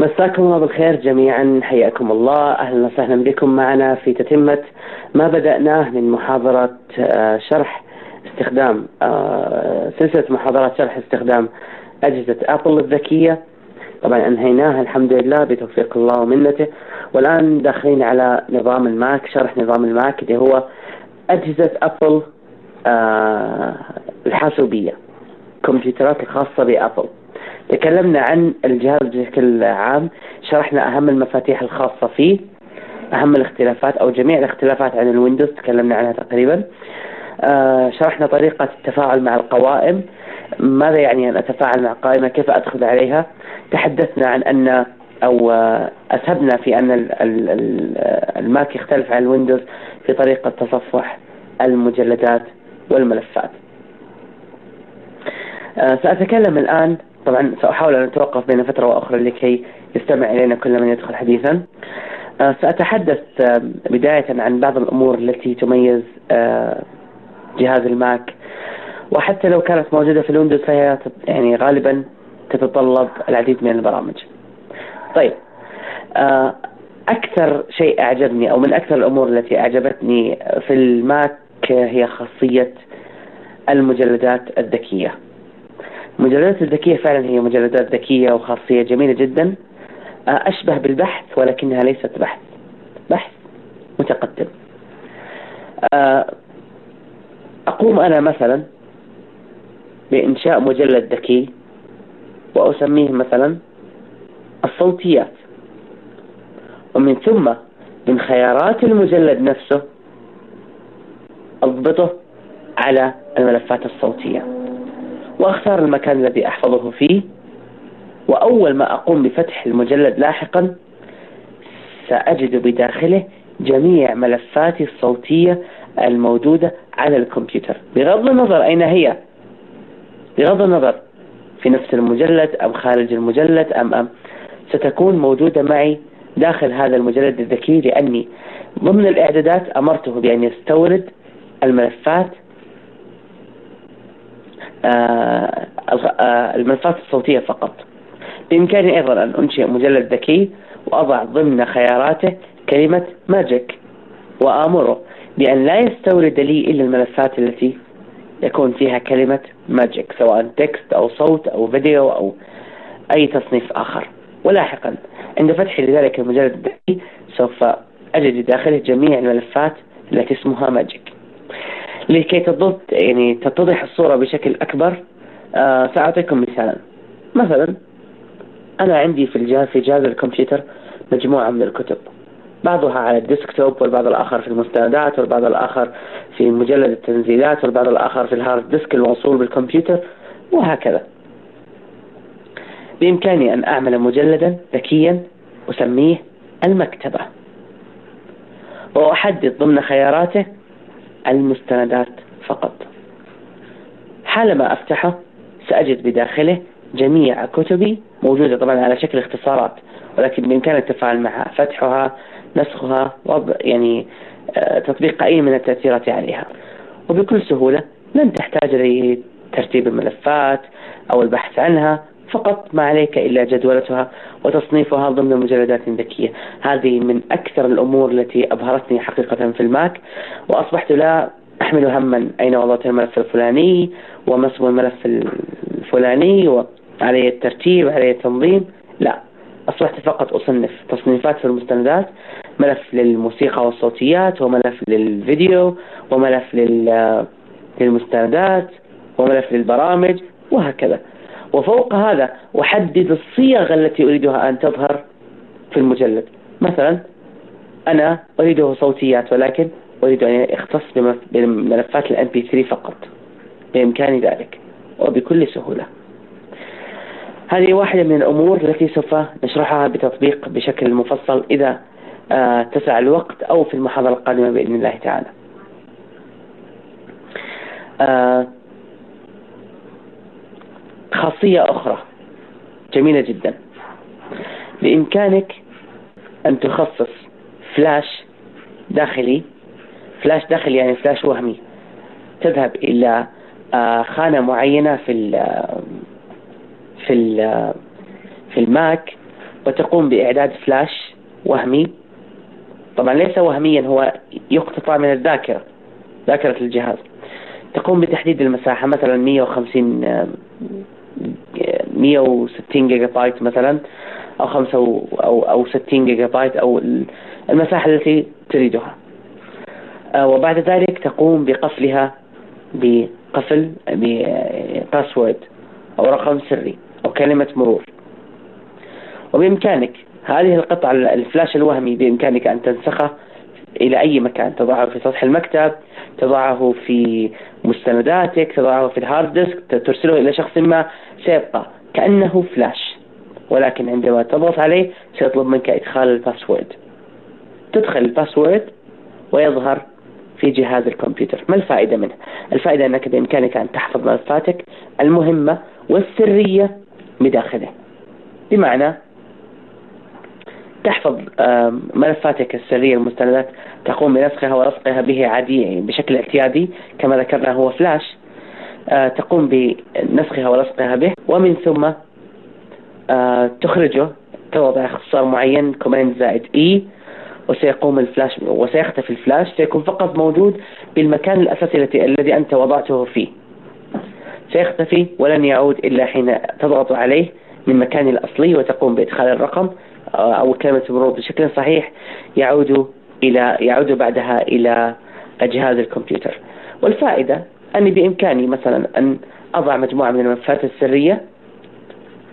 مساكم الله بالخير جميعا. حياكم الله. أهلا وسهلا بكم معنا في تتمة ما بدأناه من محاضره آه، شرح استخدام آه، سلسلة محاضرات شرح استخدام أجهزة أبل الذكية. طبعا أنهيناها الحمد لله بتوفيق الله ومنته. والآن داخلين على نظام الماك شرح نظام الماك اللي هو أجهزة أبل آه، الحاسوبية كمبيوترات الخاصة بأبل. تكلمنا عن الجهاز بشكل عام شرحنا أهم المفاتيح الخاصة فيه أهم الاختلافات أو جميع الاختلافات عن الويندوز تكلمنا عنها تقريبا. آه شرحنا طريقة التفاعل مع القوائم ماذا يعني أن أتفاعل مع قائمة كيف أدخل عليها؟ تحدثنا عن أن أو آه، أسهبنا في أن الماك يختلف عن الويندوز في طريقة تصفح المجلدات والملفات. آه سأتكلم الآن طبعا سأحاول أن أتوقف بين فترة وأخرى لكي يستمع إلينا كل من يدخل حديثا. آه، سأتحدث آه، بداية عن بعض الأمور التي تميز آه، جهاز الماك. وحتى لو كانت موجودة في الويندوز فهي يعني غالبا تتطلب العديد من البرامج. طيب أكثر شيء أعجبني أو من أكثر الأمور التي أعجبتني في الماك هي خاصية المجلدات الذكية. المجلدات الذكية فعلا هي مجلدات ذكية وخاصية جميلة جدا. آه، أشبه بالبحث ولكنها ليست بحث. بحث متقدم. آه، أقوم أنا مثلا بإنشاء مجلد ذكي وأسميه مثلا الصوتيات. ومن ثم من خيارات المجلد نفسه أضبطه على الملفات الصوتية. وأختار المكان الذي أحفظه فيه. وأول ما أقوم بفتح المجلد لاحقا سأجد بداخله جميع ملفاتي الصوتية الموجودة على الكمبيوتر. بغض النظر أين هي؟ بغض النظر في نفس المجلد أم خارج المجلد أم أم. ستكون موجودة معي داخل هذا المجلد الذكي لأني ضمن الإعدادات أمرته بأن يستورد الملفات الملفات الصوتية فقط. بإمكاني أيضا أن أنشئ مجلد ذكي وأضع ضمن خياراته كلمة ماجيك وآمره بأن لا يستورد لي إلا الملفات التي يكون فيها كلمة magic سواء text أو صوت أو فيديو أو أي تصنيف آخر. ولاحقا عند فتحي لذلك المجلد الذكي سوف أجد داخله جميع الملفات التي اسمها magic لكي تضبط يعني تتضح الصورة بشكل أكبر. آه سأعطيكم مثالا. مثلا أنا عندي في الجهاز في جهاز الكمبيوتر مجموعة من الكتب. بعضها على ال desktop والبعض الآخر في المستندات والبعض الآخر في مجلد التنزيلات والبعض الآخر في ال hard disk الموصول بالكمبيوتر وهكذا. بإمكاني أن أعمل مجلدا ذكيا أسميه المكتبة. وأحدد ضمن خياراته المستندات فقط. حالما أفتحه سأجد بداخله جميع كتبي موجودة طبعا على شكل اختصارات ولكن بإمكاني التفاعل معها فتحها نسخها وضع يعني آه، تطبيق أي من التأثيرات عليها. وبكل سهولة لن تحتاج لترتيب الملفات أو البحث عنها فقط ما عليك إلا جدولتها وتصنيفها ضمن مجلدات ذكية. هذه من أكثر الأمور التي أبهرتني حقيقة في الماك وأصبحت لا أحمل هما أين وضعت الملف الفلاني وما اسم الملف الفلاني وعليه الترتيب عليه التنظيم. لا أصبحت فقط أصنف تصنيفات في المستندات ملف للموسيقى والصوتيات وملف للفيديو وملف للمستندات وملف للبرامج وهكذا. وفوق هذا أحدد الصيغ التي أريدها أن تظهر في المجلد. مثلا أنا أريده صوتيات ولكن أريد أن يختص بملفات الام بي 3 فقط. بإمكاني ذلك وبكل سهولة. هذه واحدة من الأمور التي سوف نشرحها بتطبيق بشكل مفصل إذا آه تسع الوقت أو في المحاضرة القادمة بإذن الله تعالى. خاصية أخرى. جميلة جدا. بإمكانك أن تخصص فلاش داخلي. فلاش داخلي يعني فلاش وهمي. تذهب إلى آه، خانة معينة في ال في ال في الماك وتقوم بإعداد فلاش وهمي. طبعا ليس وهميا هو يقتطع من الذاكرة ذاكرة الجهاز. تقوم بتحديد المساحة مثلا 150 160 جيجا بايت مثلا أو 5 أو أو 60 جيجا بايت أو المساحة التي تريدها. آه، وبعد ذلك تقوم بقفلها بقفل ب password أو رقم سري أو كلمة مرور. وبإمكانك هذه القطعة الفلاش الوهمي بإمكانك أن تنسخه إلى أي مكان. تضعه في سطح المكتب تضعه في مستنداتك تضعه في ال hard disk ترسله إلى شخص ما سيبقى. كأنه فلاش ولكن عندما تضغط عليه سيطلب منك إدخال ال password. تدخل ال password ويظهر في جهاز الكمبيوتر. ما الفائدة منه؟ الفائدة أنك بإمكانك أن تحفظ ملفاتك المهمة والسرية بداخله. بمعنى تحفظ ملفاتك السرية المستندات تقوم بنسخها ولصقها به عادي بشكل اعتيادي كما ذكرنا هو فلاش آه، تقوم بنسخها ولصقها به ومن ثم آه، تخرجه بوضع اختصار معين command زائد E وسيقوم الفلاش وسيختفي الفلاش سيكون فقط موجود بالمكان الأساسي الذي أنت وضعته فيه. سيختفي ولن يعود إلا حين تضغط عليه من مكانه الأصلي وتقوم بإدخال الرقم. أو كلمة المرور بشكل صحيح يعود إلى يعود بعدها إلى جهاز الكمبيوتر. والفائدة أني بإمكاني مثلا أن أضع مجموعة من الملفات السرية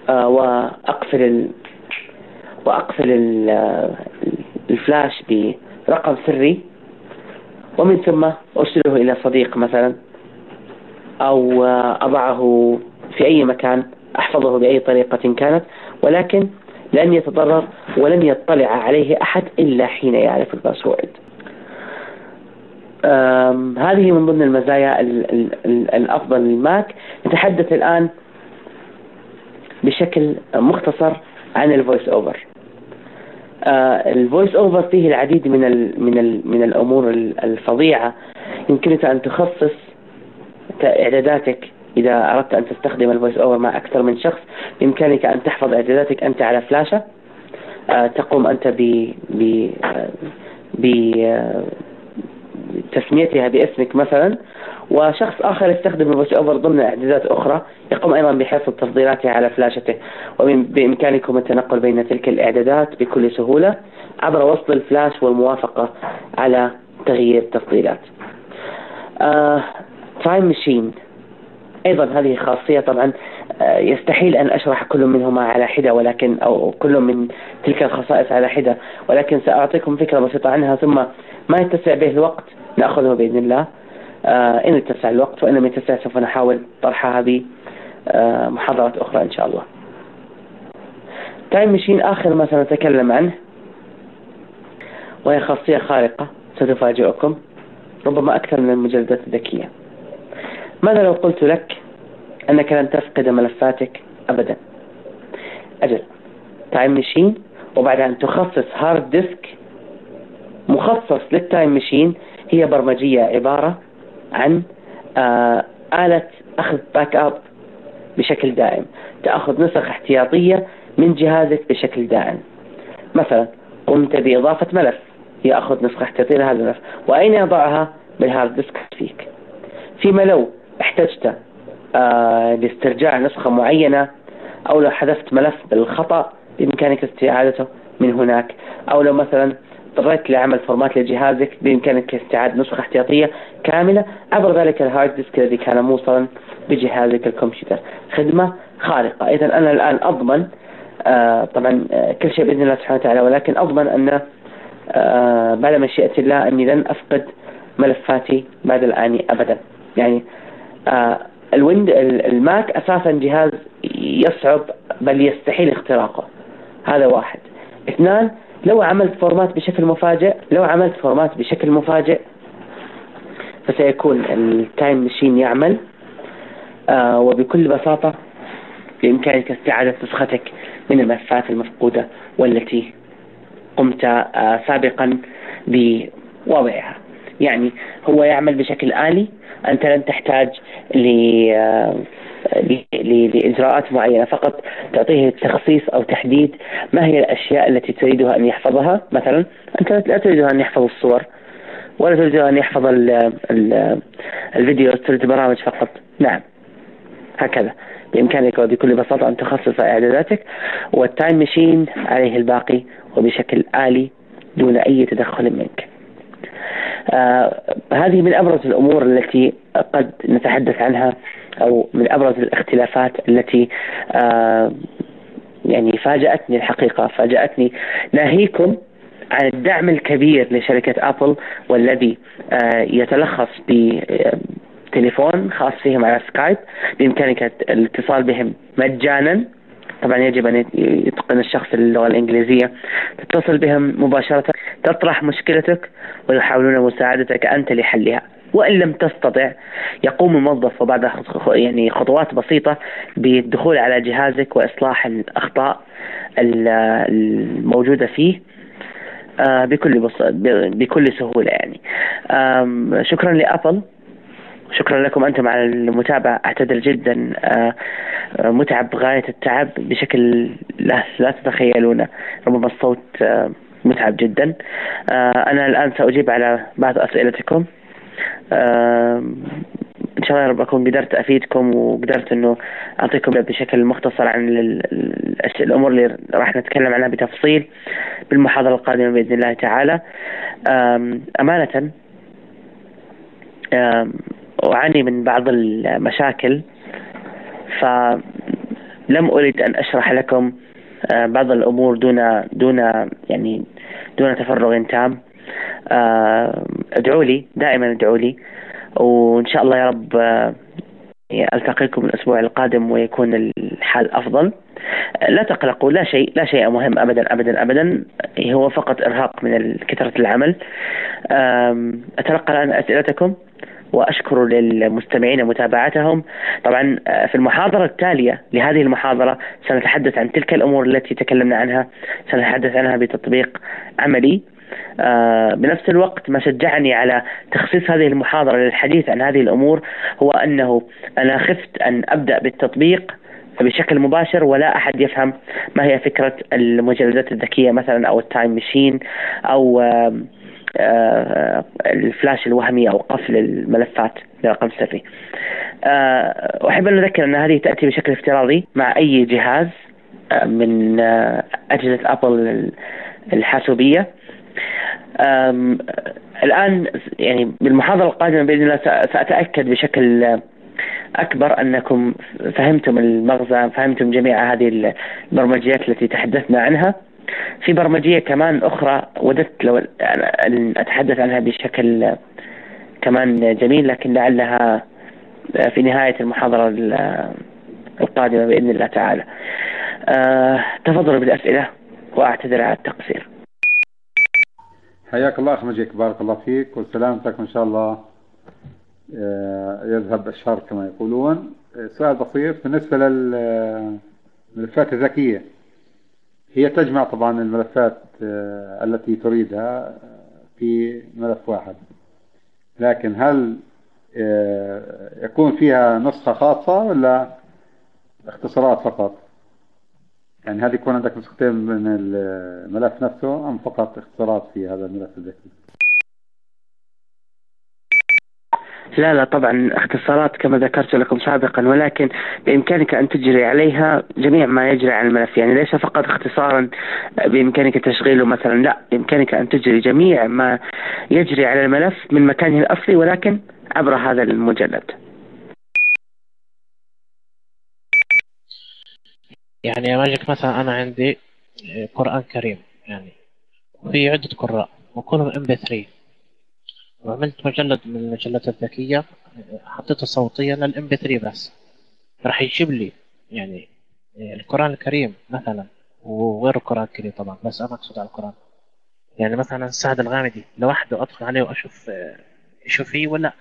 آه، وأقفل ال... وأقفل ال... الفلاش برقم سري ومن ثم أرسله إلى صديق مثلا أو أضعه في أي مكان أحفظه بأي طريقة كانت. ولكن لن يتضرر ولن يطلع عليه أحد إلا حين يعرف الباسورد. هذه من ضمن المزايا الأفضل للماك. نتحدث الآن بشكل مختصر عن ال VoiceOver. ال VoiceOver فيه العديد من ال من ال من الأمور الفظيعة. يمكنك أن تخصص إعداداتك إذا أردت أن تستخدم ال VoiceOver مع أكثر من شخص بإمكانك أن تحفظ إعداداتك أنت على فلاشه آه، تقوم أنت ب ب ب تسميتها باسمك مثلا. وشخص آخر يستخدم ال VoiceOver ضمن إعدادات أخرى يقوم أيضا بحفظ تفضيلاتها على فلاشته وبإمكانكم التنقل بين تلك الإعدادات بكل سهولة عبر وصل الفلاش والموافقة على تغيير تفضيلات Time آه, Machine أيضا هذه خاصية طبعا آه, يستحيل أن أشرح كل منهما على حدة ولكن أو كل من تلك الخصائص على حدة ولكن سأعطيكم فكرة بسيطة عنها ثم ما يتسع به الوقت نأخذه بإذن الله. آه، إن اتسع الوقت وإن لم يتسع سوف نحاول طرحها بمحاضرات أخرى إن شاء الله. تايم ماشين آخر ما سنتكلم عنه وهي خاصية خارقة ستفاجئكم ربما أكثر من المجلدات الذكية. ماذا لو قلت لك أنك لن تفقد ملفاتك أبدا. أجل Time Machine وبعد أن تخصص hard disk مخصص لل Time Machine هي برمجية عبارة عن آه، آلة أخذ backup بشكل دائم. تأخذ نسخ احتياطية من جهازك بشكل دائم. مثلا قمت بإضافة ملف. يأخذ نسخة احتياطية لهذا الملف. وأين يضعها؟ بالهارد ديسك فيك. فيما لو احتجت لاسترجاع نسخة معينة أو لو حذفت ملف بالخطأ بإمكانك استعادته من هناك. أو لو مثلا اضطريت لعمل format لجهازك بإمكانك استعادة نسخة احتياطية كاملة عبر ذلك ال hard disk الذي كان موصلا بجهازك الكمبيوتر. خدمة خارقة. إذا أنا الآن أضمن آه طبعا آه كل شيء بإذن الله سبحانه وتعالى ولكن أضمن أن آه بعد مشيئة الله أني لن أفقد ملفاتي بعد الآن أبدا. يعني آه ال Wind الماك أساسا جهاز يصعب بل يستحيل اختراقه. هذا واحد. اثنان لو عملت format بشكل مفاجئ لو عملت format بشكل مفاجئ فسيكون ال Time Machine يعمل. آه وبكل بساطة بإمكانك استعادة نسختك من الملفات المفقودة والتي قمت آه سابقا بوضعها يعني هو يعمل بشكل آلي. أنت لن تحتاج ل آه لإجراءات معينة. فقط تعطيه تخصيص أو تحديد ما هي الأشياء التي تريدها أن يحفظها. مثلا أنت لا تريدها أن يحفظ الصور ولا تريد أن يحفظ ال ال الفيديو تريد برامج فقط. نعم. هكذا. بإمكانك وبكل بساطة أن تخصص إعداداتك وال Time Machine عليه الباقي وبشكل آلي دون أي تدخل منك. هذه من أبرز الأمور التي قد نتحدث عنها أو من أبرز الاختلافات التي آه يعني فاجأتني الحقيقة فاجأتني. ناهيكم عن الدعم الكبير لشركة أبل والذي آه يتلخص ب تليفون خاص فيهم على سكايب بإمكانك الاتصال بهم مجانا. طبعا يجب أن يتقن الشخص اللغة الإنجليزية تتصل بهم مباشرة تطرح مشكلتك ويحاولون مساعدتك أنت لحلها وإن لم تستطع يقوم الموظف وبعد يعني خطوات بسيطة بالدخول على جهازك وإصلاح الأخطاء الموجودة فيه آه، بكل. بكل سهولة يعني شكرا لأبل شكرا لكم أنتم على المتابعة. أعتذر جدا آه، آه، متعب غاية التعب بشكل لا, لا تتخيلونه. ربما الصوت آه، متعب جدا. أنا الآن سأجيب على بعض أسئلتكم. إن شاء الله أكون قدرت أفيدكم وقدرت إنه أعطيكم بشكل مختصر عن الأمور اللي راح نتكلم عنها بتفصيل بالمحاضرة القادمة بإذن الله تعالى. أمانة أعاني من بعض المشاكل. فلم أريد أن أشرح لكم آه، بعض الأمور دون دون يعني دون تفرغ تام. آه، ادعوا لي دائما ادعوا لي. وإن شاء الله يا رب آه، ألتقيكم الأسبوع القادم ويكون الحال أفضل. لا تقلقوا لا شيء لا شيء مهم أبدا أبدا أبدا. هو فقط إرهاق من كثرة العمل. أتلقى الآن أسئلتكم. وأشكر للمستمعين متابعتهم. طبعا آه، في المحاضرة التالية لهذه المحاضرة سنتحدث عن تلك الأمور التي تكلمنا عنها. سنتحدث عنها بتطبيق عملي. آه، بنفس الوقت ما شجعني على تخصيص هذه المحاضرة للحديث عن هذه الأمور هو أنه أنا خفت أن أبدأ بالتطبيق بشكل مباشر ولا أحد يفهم ما هي فكرة المجلدات الذكية مثلا أو ال Time Machine أو آه، الفلاش الوهمي أو قفل الملفات برقم سري آه، أحب أن أذكر أن هذه تأتي بشكل افتراضي مع أي جهاز آه، من أجهزة أبل الحاسوبية. الآن يعني بالمحاضرة القادمة بإذن الله سأتأكد بشكل أكبر أنكم فهمتم المغزى فهمتم جميع هذه البرمجيات التي تحدثنا عنها. في برمجية كمان أخرى وددت لو أن أتحدث عنها بشكل كمان جميل لكن لعلها في نهاية المحاضرة القادمة بإذن الله تعالى. أه تفضلوا بالأسئلة وأعتذر على التقصير. حياك الله أخ مجيك بارك الله فيك وسلامتك إن شاء الله آه، يذهب الشر كما يقولون. سؤال بسيط بالنسبة للملفات الذكية. هي تجمع طبعا الملفات آه، التي تريدها آه، في ملف واحد. لكن هل آه، يكون فيها نسخة خاصة ولا اختصارات فقط؟ يعني هل يكون عندك نسختين من الملف نفسه أم فقط اختصارات في هذا الملف الذكي؟ لا لا طبعا اختصارات كما ذكرت لكم سابقا ولكن بإمكانك أن تجري عليها جميع ما يجري على الملف. يعني ليس فقط اختصارا بإمكانك تشغيله مثلا لا بإمكانك أن تجري جميع ما يجري على الملف من مكانه الأصلي ولكن عبر هذا المجلد. يعني يا ماجيك مثلا أنا عندي قرآن كريم يعني في عدة قراء وكلهم MP 3 وعملت مجلد من المجلات الذكية حطيته صوتيا لل MP 3 بس. راح يجيب لي يعني القرآن الكريم مثلا وغير القرآن الكريم طبعا بس أنا أقصد على القرآن. يعني مثلا سعد الغامدي لوحده أدخل عليه وأشوف شو فيه ولا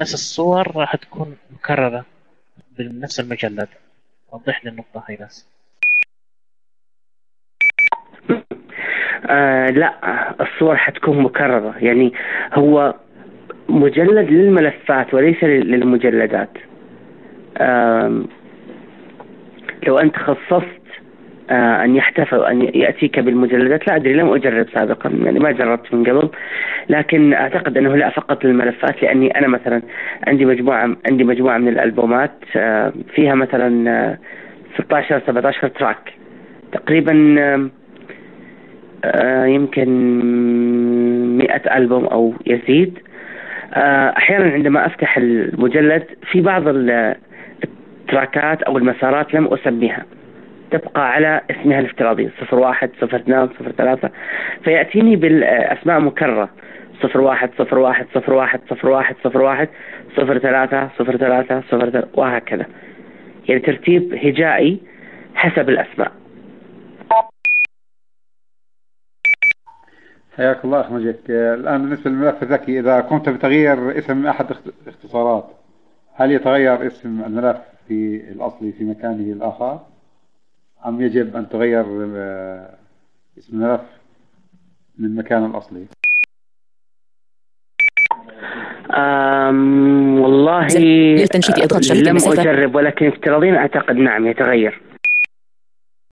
بس الصور راح تكون مكررة بنفس المجلد. وضح لي النقطة هاي بس. آه لا الصور حتكون مكررة. يعني هو مجلد للملفات وليس للمجلدات. لو أنت خصصت آه، أن يحتفل أن يأتيك بالمجلدات لا أدري لم أجرب سابقا يعني ما جربت من قبل. لكن أعتقد أنه لا فقط للملفات لأني أنا مثلا عندي مجموعة عندي مجموعة من الألبومات آه، فيها مثلا 16 17 تراك. تقريبا يمكن 100 ألبوم أو يزيد. أحيانا عندما أفتح المجلد في بعض التراكات أو المسارات لم أسميها. تبقى على اسمها الافتراضي صفر واحد صفر اثنان صفر ثلاثة. فيأتيني بالأسماء مكررة. صفر واحد صفر واحد صفر واحد صفر واحد صفر واحد صفر ثلاثة صفر ثلاثة صفر ثلاثة وهكذا. يعني ترتيب هجائي حسب الأسماء. حياك الله أخ مجيك الآن بالنسبة للملف الذكي إذا قمت بتغيير اسم من أحد الاختصارات هل يتغير اسم الملف في الأصلي في مكانه الآخر؟ أم يجب أن تغير آه، اسم الملف من مكانه الأصلي؟ أم والله لم أجرب ولكن افتراضيا أعتقد نعم يتغير.